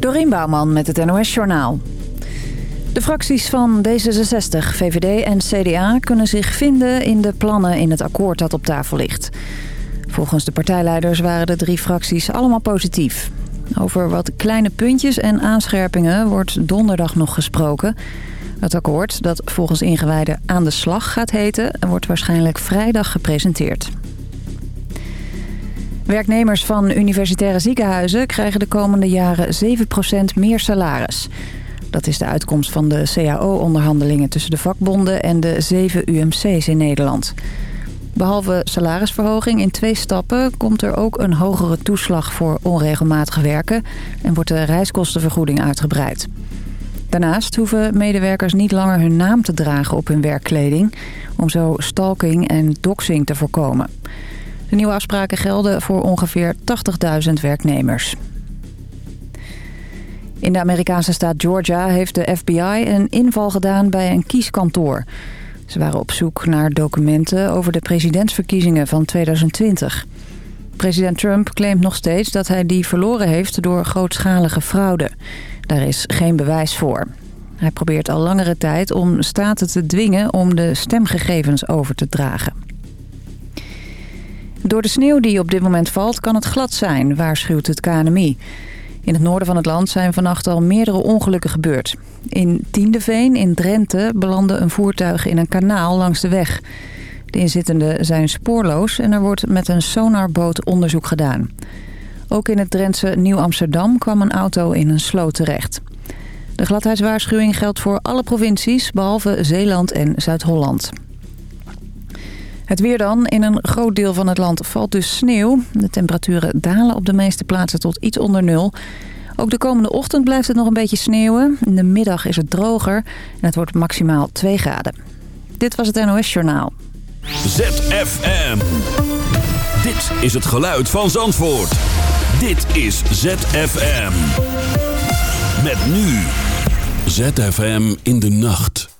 Dorien Bouwman met het NOS Journaal. De fracties van D66, VVD en CDA kunnen zich vinden in de plannen in het akkoord dat op tafel ligt. Volgens de partijleiders waren de drie fracties allemaal positief. Over wat kleine puntjes en aanscherpingen wordt donderdag nog gesproken. Het akkoord, dat volgens ingewijden aan de slag gaat heten... wordt waarschijnlijk vrijdag gepresenteerd. Werknemers van universitaire ziekenhuizen krijgen de komende jaren 7% meer salaris. Dat is de uitkomst van de CAO-onderhandelingen tussen de vakbonden en de zeven UMC's in Nederland. Behalve salarisverhoging in twee stappen komt er ook een hogere toeslag voor onregelmatig werken en wordt de reiskostenvergoeding uitgebreid. Daarnaast hoeven medewerkers niet langer hun naam te dragen op hun werkkleding... om zo stalking en doxing te voorkomen. De nieuwe afspraken gelden voor ongeveer 80.000 werknemers. In de Amerikaanse staat Georgia heeft de FBI een inval gedaan bij een kieskantoor. Ze waren op zoek naar documenten over de presidentsverkiezingen van 2020. President Trump claimt nog steeds dat hij die verloren heeft door grootschalige fraude. Daar is geen bewijs voor. Hij probeert al langere tijd om staten te dwingen om de stemgegevens over te dragen. Door de sneeuw die op dit moment valt kan het glad zijn, waarschuwt het KNMI. In het noorden van het land zijn vannacht al meerdere ongelukken gebeurd. In Tiendeveen in Drenthe belandde een voertuig in een kanaal langs de weg. De inzittenden zijn spoorloos en er wordt met een sonarboot onderzoek gedaan. Ook in het Drentse Nieuw-Amsterdam kwam een auto in een sloot terecht. De gladheidswaarschuwing geldt voor alle provincies, behalve Zeeland en Zuid-Holland. Het weer dan. In een groot deel van het land valt dus sneeuw. De temperaturen dalen op de meeste plaatsen tot iets onder nul. Ook de komende ochtend blijft het nog een beetje sneeuwen. In de middag is het droger en het wordt maximaal 2 graden. Dit was het NOS Journaal. ZFM. Dit is het geluid van Zandvoort. Dit is ZFM. Met nu. ZFM in de nacht.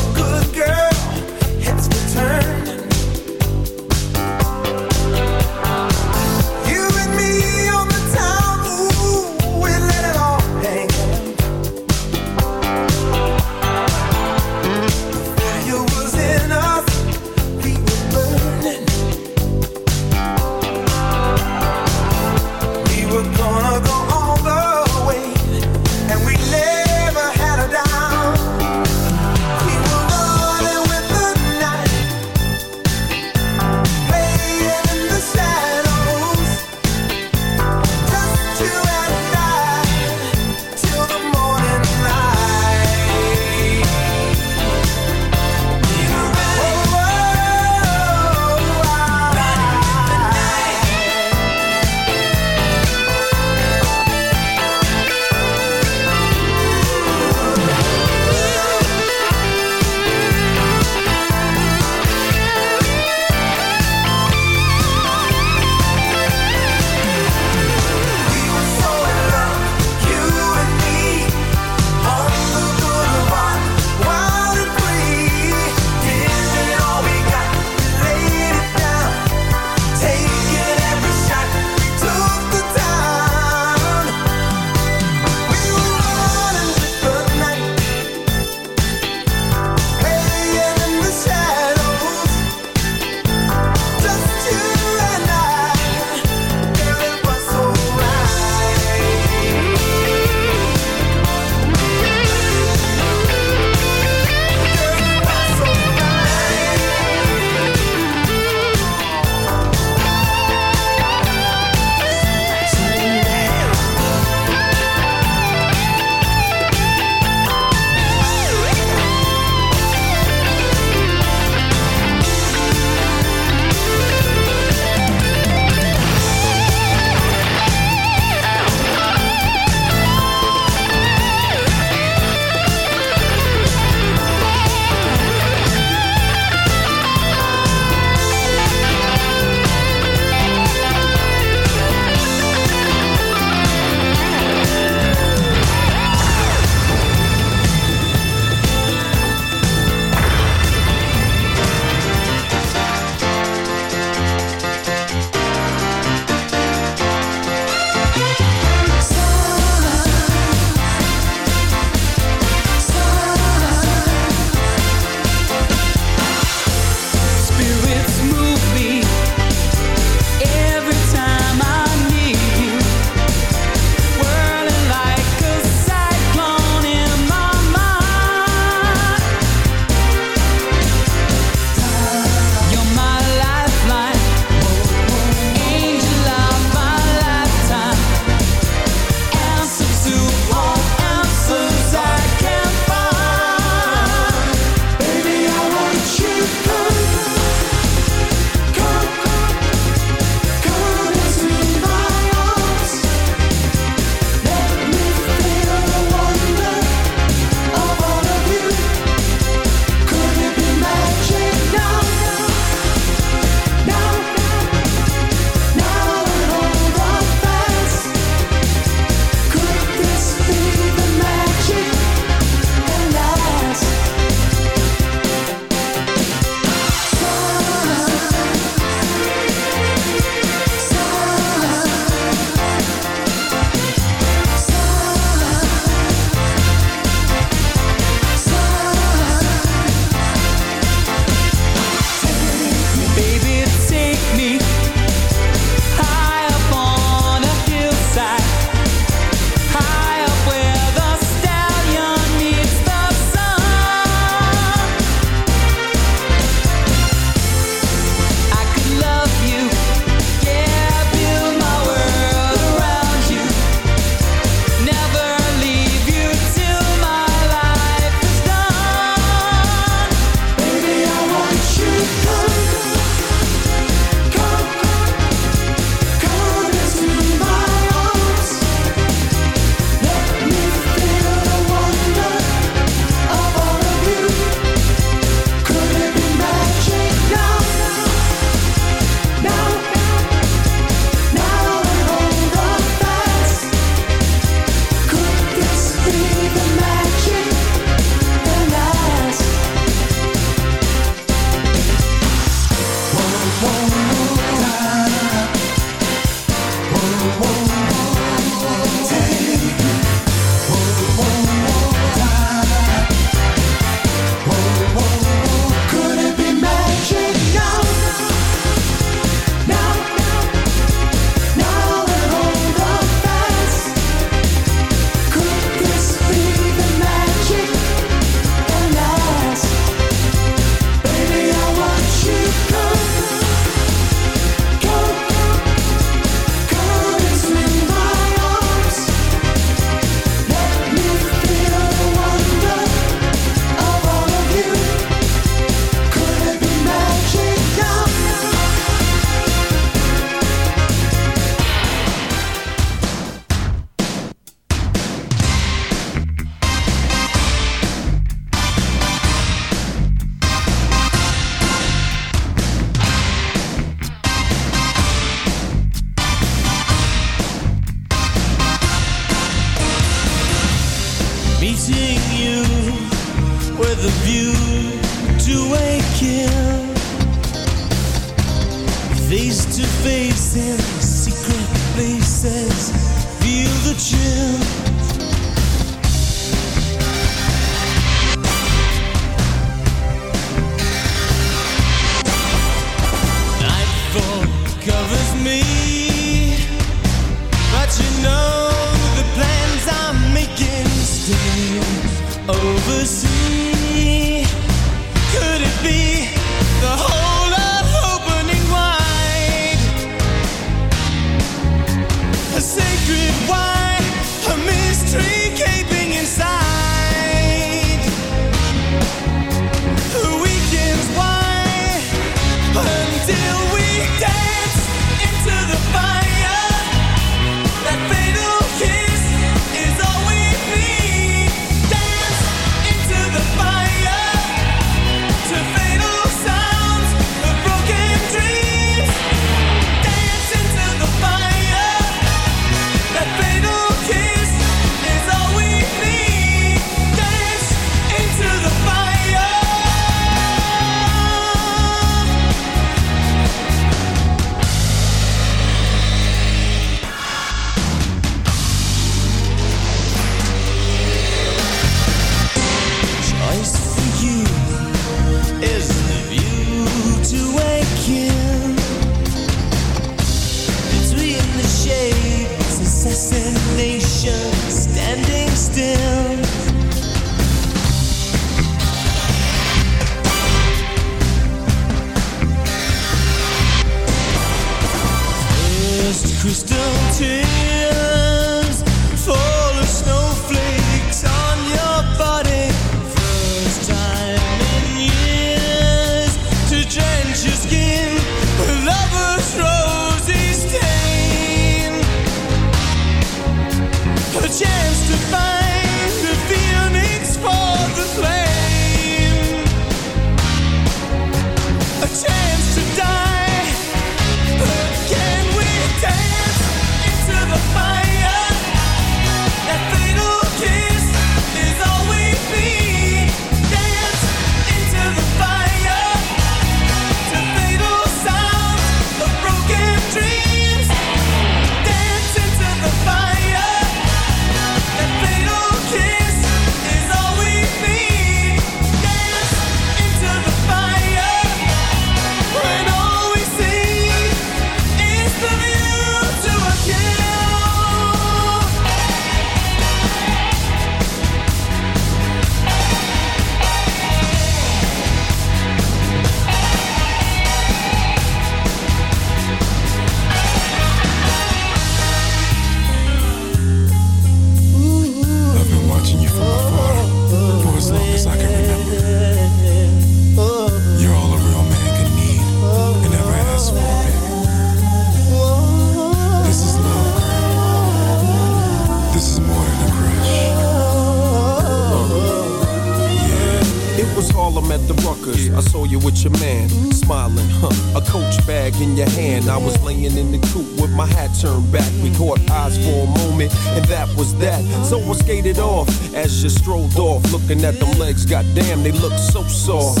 just strolled off, looking at them legs. Goddamn, they look so soft.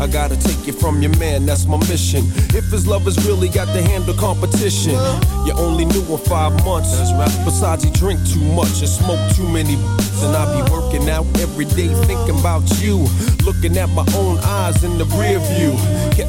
I gotta take you from your man, that's my mission. If his lovers really got to handle competition, you only knew him five months. Besides, he drink too much and smoke too many. And I be working out every day, thinking about you. Looking at my own eyes in the rear view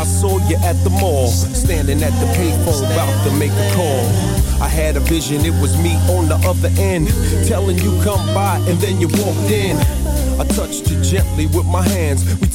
I saw you at the mall, standing at the payphone about to make a call. I had a vision, it was me on the other end, telling you come by, and then you walked in. I touched you gently with my hands. We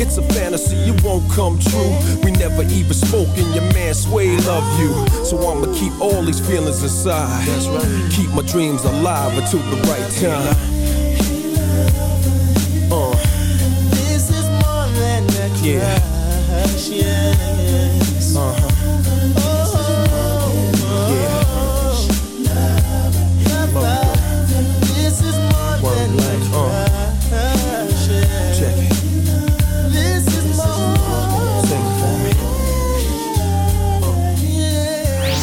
it's a fantasy, it won't come true. We never even spoke, and your man Sway love you. So I'ma keep all these feelings inside. That's right. Keep my dreams alive until the right time. Uh. This is more than a Yeah. crush. Uh-huh.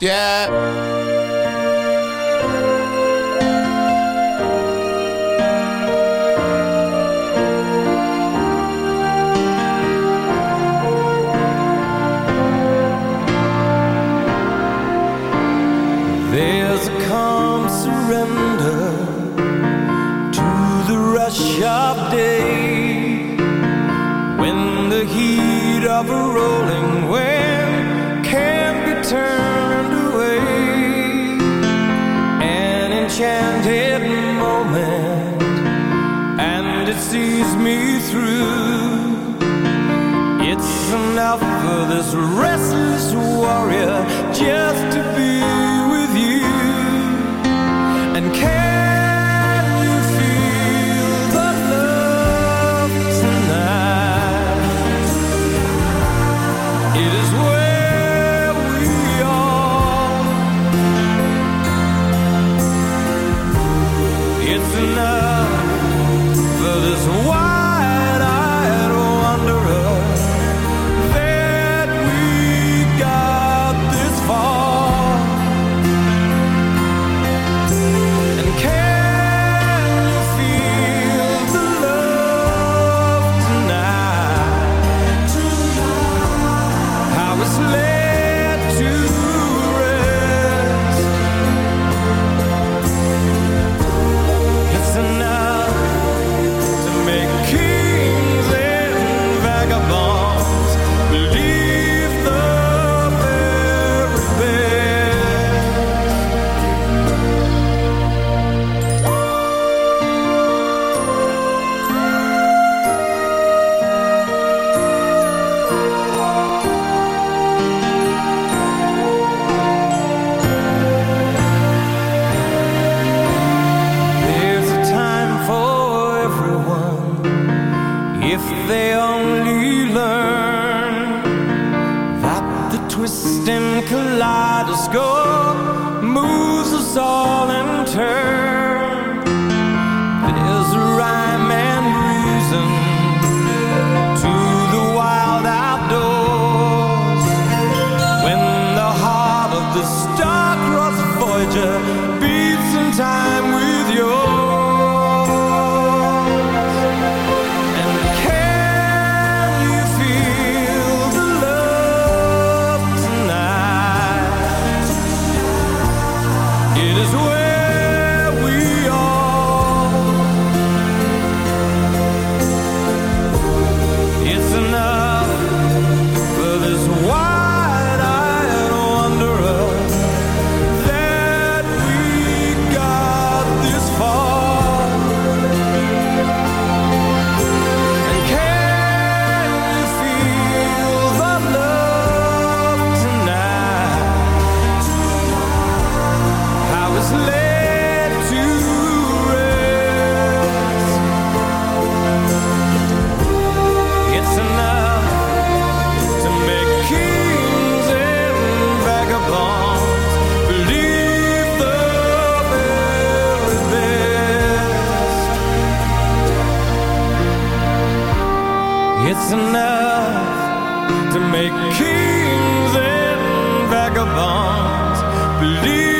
Yeah. Restless warrior just kings and vagabonds. Believe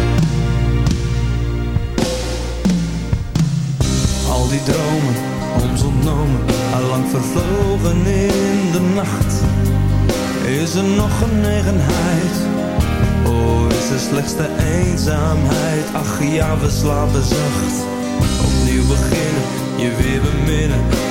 Die dromen, ons ontnomen, allang vervlogen in de nacht. Is er nog genegenheid? Oh, is er slechts de eenzaamheid? Ach ja, we slapen zacht. Opnieuw beginnen, je weer beminnen.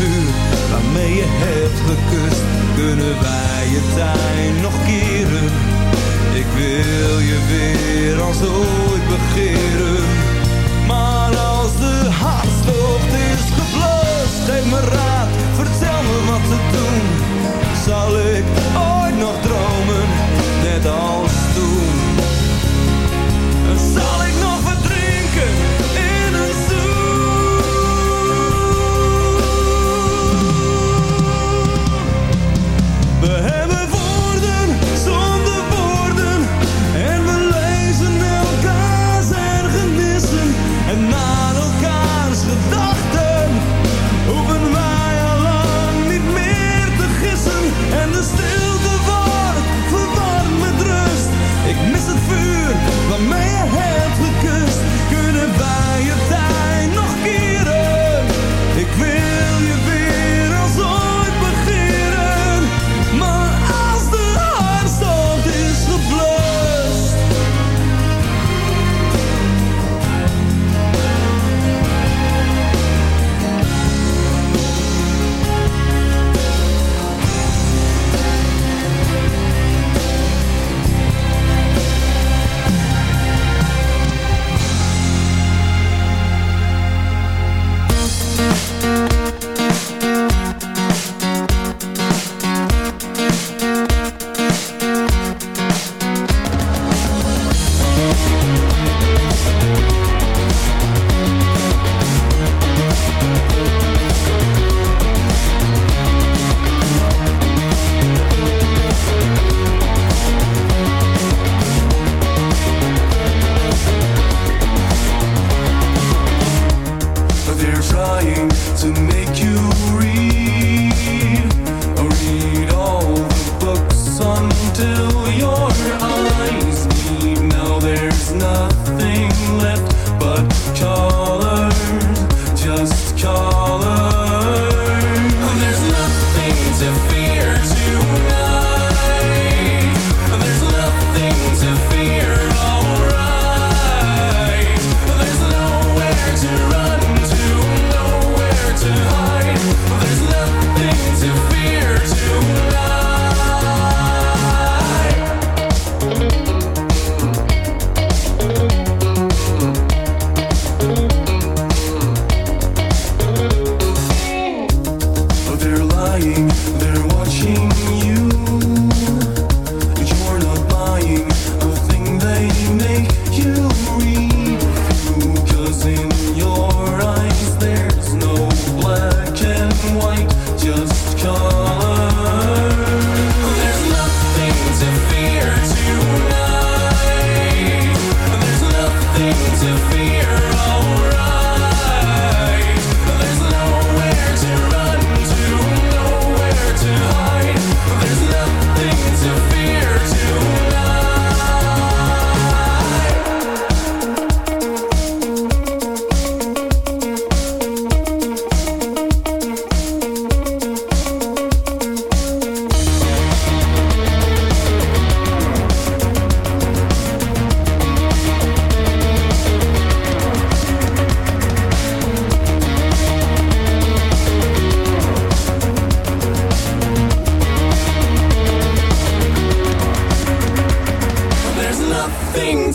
Vuur waarmee je hebt gekust. Kunnen wij je tijd nog keren? Ik wil je weer als ooit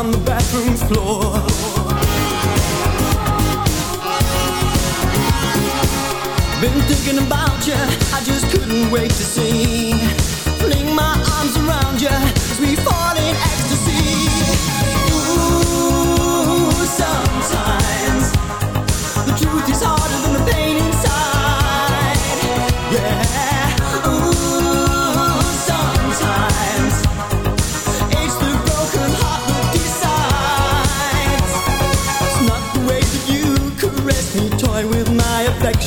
on the bathroom floor. Been thinking about you, I just couldn't wait to see. Fling my arms around you as we fall in ecstasy. Ooh, sometimes the truth is harder than